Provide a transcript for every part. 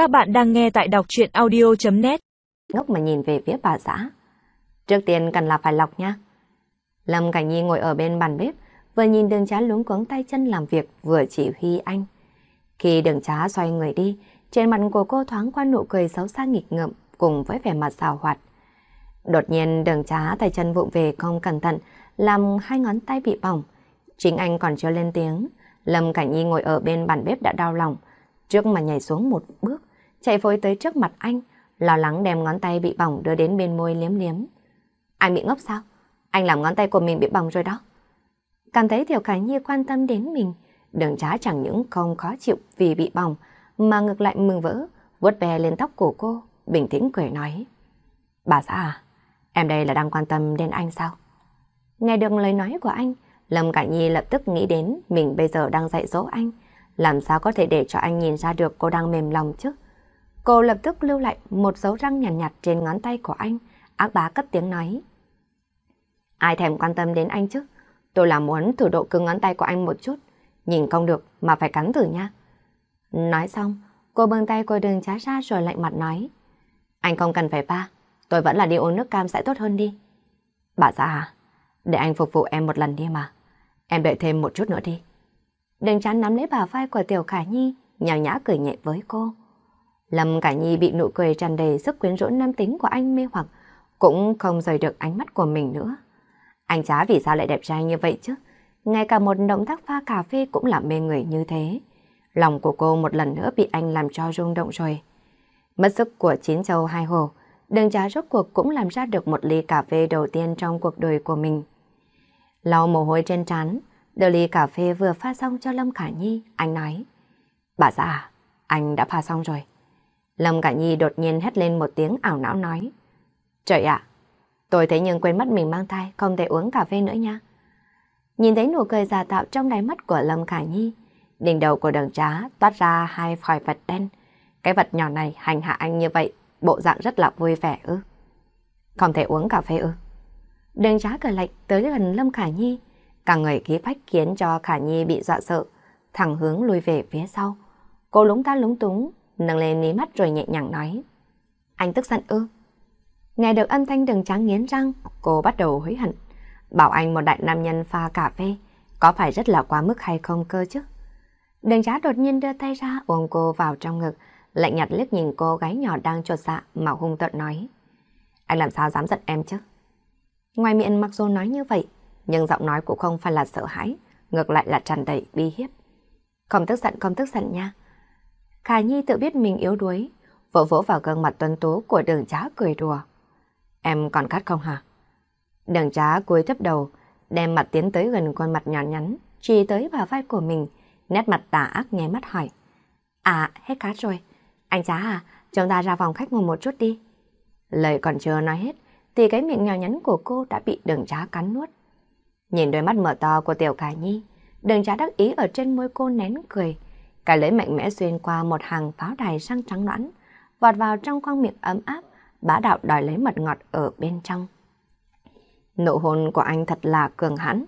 Các bạn đang nghe tại đọc chuyện audio.net Ngốc mà nhìn về phía bà xã. Trước tiên cần là phải lọc nha. Lâm Cảnh Nhi ngồi ở bên bàn bếp, vừa nhìn đường trá lúng cuống tay chân làm việc vừa chỉ huy anh. Khi đường trá xoay người đi, trên mặt của cô thoáng qua nụ cười xấu xa nghịch ngợm cùng với vẻ mặt xào hoạt. Đột nhiên đường trá tay chân vụng về không cẩn thận, làm hai ngón tay bị bỏng. Chính anh còn chưa lên tiếng, Lâm Cảnh Nhi ngồi ở bên bàn bếp đã đau lòng, trước mà nhảy xuống một bước, chạy vội tới trước mặt anh, lo lắng đem ngón tay bị bỏng đưa đến bên môi liếm liếm. Anh bị ngốc sao? Anh làm ngón tay của mình bị bỏng rồi đó. Cảm thấy Tiểu Cảnh Nhi quan tâm đến mình, đường trá chẳng những không khó chịu vì bị bỏng, mà ngược lại mừng vỡ, vuốt ve lên tóc của cô, bình tĩnh cười nói. Bà xã à, em đây là đang quan tâm đến anh sao? Nghe được lời nói của anh, Lâm Cảnh Nhi lập tức nghĩ đến mình bây giờ đang dạy dỗ anh. Làm sao có thể để cho anh nhìn ra được cô đang mềm lòng chứ? Cô lập tức lưu lại một dấu răng nhàn nhạt, nhạt trên ngón tay của anh. Ác bá cất tiếng nói. Ai thèm quan tâm đến anh chứ? Tôi là muốn thử độ cứng ngón tay của anh một chút. Nhìn không được mà phải cắn thử nha. Nói xong, cô bưng tay cô đường trá ra rồi lạnh mặt nói. Anh không cần phải pha. Tôi vẫn là đi uống nước cam sẽ tốt hơn đi. Bà già à? Để anh phục vụ em một lần đi mà. Em đợi thêm một chút nữa đi. Đừng chán nắm lấy bà vai của Tiểu Khả Nhi, nhào nhã cười nhẹ với cô. Lâm cả Nhi bị nụ cười tràn đầy sức quyến rũ nam tính của anh mê hoặc, cũng không rời được ánh mắt của mình nữa. Anh chá vì sao lại đẹp trai như vậy chứ? Ngay cả một động tác pha cà phê cũng làm mê người như thế. Lòng của cô một lần nữa bị anh làm cho rung động rồi. Mất sức của chín châu hai hồ, đường trá rốt cuộc cũng làm ra được một ly cà phê đầu tiên trong cuộc đời của mình. Lau mồ hôi trên trán, đưa ly cà phê vừa pha xong cho Lâm Khả Nhi, anh nói. Bà già, anh đã pha xong rồi. Lâm Khả Nhi đột nhiên hét lên một tiếng ảo não nói. Trời ạ, tôi thấy nhưng quên mất mình mang thai, không thể uống cà phê nữa nha. Nhìn thấy nụ cười giả tạo trong đáy mắt của Lâm Khả Nhi, đỉnh đầu của đường trá toát ra hai khỏi vật đen. Cái vật nhỏ này hành hạ anh như vậy, bộ dạng rất là vui vẻ ư. Không thể uống cà phê ư. Đường trá cờ lạnh tới gần Lâm Khả Nhi, cả người khí phách khiến cho Khả Nhi bị dọa sợ, thẳng hướng lùi về phía sau. Cô lúng ta lúng túng, nâng lên mí mắt rồi nhẹ nhàng nói. Anh tức giận ư? Nghe được âm thanh đường trắng nghiến răng, cô bắt đầu hối hận. Bảo anh một đại nam nhân pha cà phê, có phải rất là quá mức hay không cơ chứ? Đường trá đột nhiên đưa tay ra ôm cô vào trong ngực, lạnh nhạt liếc nhìn cô gái nhỏ đang trột dạ mà hung tợn nói. Anh làm sao dám giận em chứ? Ngoài miệng mặc dù nói như vậy, nhưng giọng nói cũng không phải là sợ hãi, ngược lại là tràn đầy bi hiếp. Không tức giận, không tức giận nha. Khả Nhi tự biết mình yếu đuối, vỗ vỗ vào gương mặt tuấn tú của đường trá cười đùa. Em còn khát không hả? Đường trá cúi thấp đầu, đem mặt tiến tới gần con mặt nhỏ nhắn, chỉ tới vào vai của mình, nét mặt tà ác nháy mắt hỏi. À, hết cát rồi. Anh trá à, chúng ta ra phòng khách ngồi một chút đi. Lời còn chưa nói hết, thì cái miệng nhỏ nhắn của cô đã bị đường trá cắn nuốt. Nhìn đôi mắt mở to của Tiểu Khả Nhi, đường trá đắc ý ở trên môi cô nén cười. Cái lưỡi mạnh mẽ xuyên qua một hàng pháo đài răng trắng nõn, vọt vào trong khoang miệng ấm áp, bá đạo đòi lấy mật ngọt ở bên trong. Nụ hôn của anh thật là cường hãn,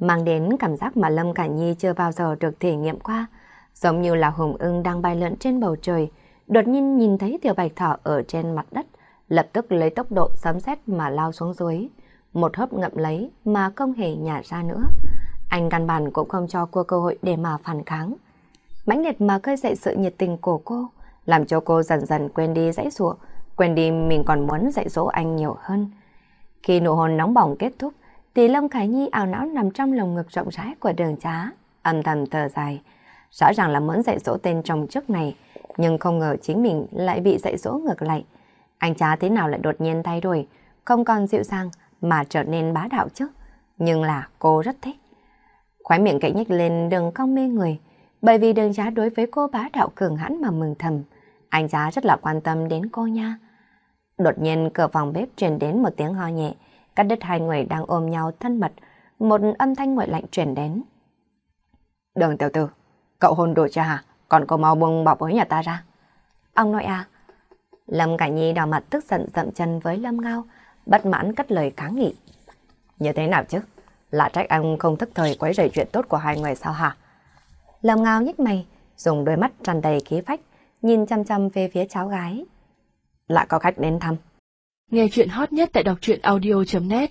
mang đến cảm giác mà Lâm cả Nhi chưa bao giờ được thể nghiệm qua, giống như là hùng ưng đang bay lượn trên bầu trời, đột nhiên nhìn thấy tiểu bạch thỏ ở trên mặt đất, lập tức lấy tốc độ sấm sét mà lao xuống dưới, một hớp ngậm lấy mà không hề nhả ra nữa. Anh căn bản cũng không cho cô cơ hội để mà phản kháng mãnh liệt mà khơi dậy sự nhiệt tình của cô, làm cho cô dần dần quên đi dãy ruộng, quên đi mình còn muốn dạy dỗ anh nhiều hơn. Khi nụ hôn nóng bỏng kết thúc, thì Lâm Khải Nhi ảo não nằm trong lồng ngực rộng rãi của đường trá, âm thầm thở dài. Rõ ràng là muốn dạy dỗ tên chồng trước này, nhưng không ngờ chính mình lại bị dạy dỗ ngược lại. Anh chá thế nào lại đột nhiên thay đổi, không còn dịu dàng mà trở nên bá đạo chứ. Nhưng là cô rất thích. Khói miệng cậy nhếch lên đường cong mê người, bởi vì đường trá đối với cô bá đạo cường hãn mà mừng thầm. Anh cha rất là quan tâm đến cô nha. Đột nhiên cửa phòng bếp truyền đến một tiếng ho nhẹ, cắt đứt hai người đang ôm nhau thân mật, một âm thanh nguội lạnh truyền đến. Đường tiểu tử, cậu hôn đồ cha hả? Còn cô mau buông bỏ với nhà ta ra. Ông nội à, Lâm Cảnh Nhi đỏ mặt tức giận dậm chân với Lâm Ngao, bất mãn cất lời kháng nghị. Như thế nào chứ? Là trách anh không thức thời quấy rầy chuyện tốt của hai người sao hả? Lâm Ngao nhích mày, dùng đôi mắt tràn đầy khí phách, nhìn chăm chăm về phía cháu gái. Lại có khách đến thăm. Nghe chuyện hot nhất tại đọc truyện audio.net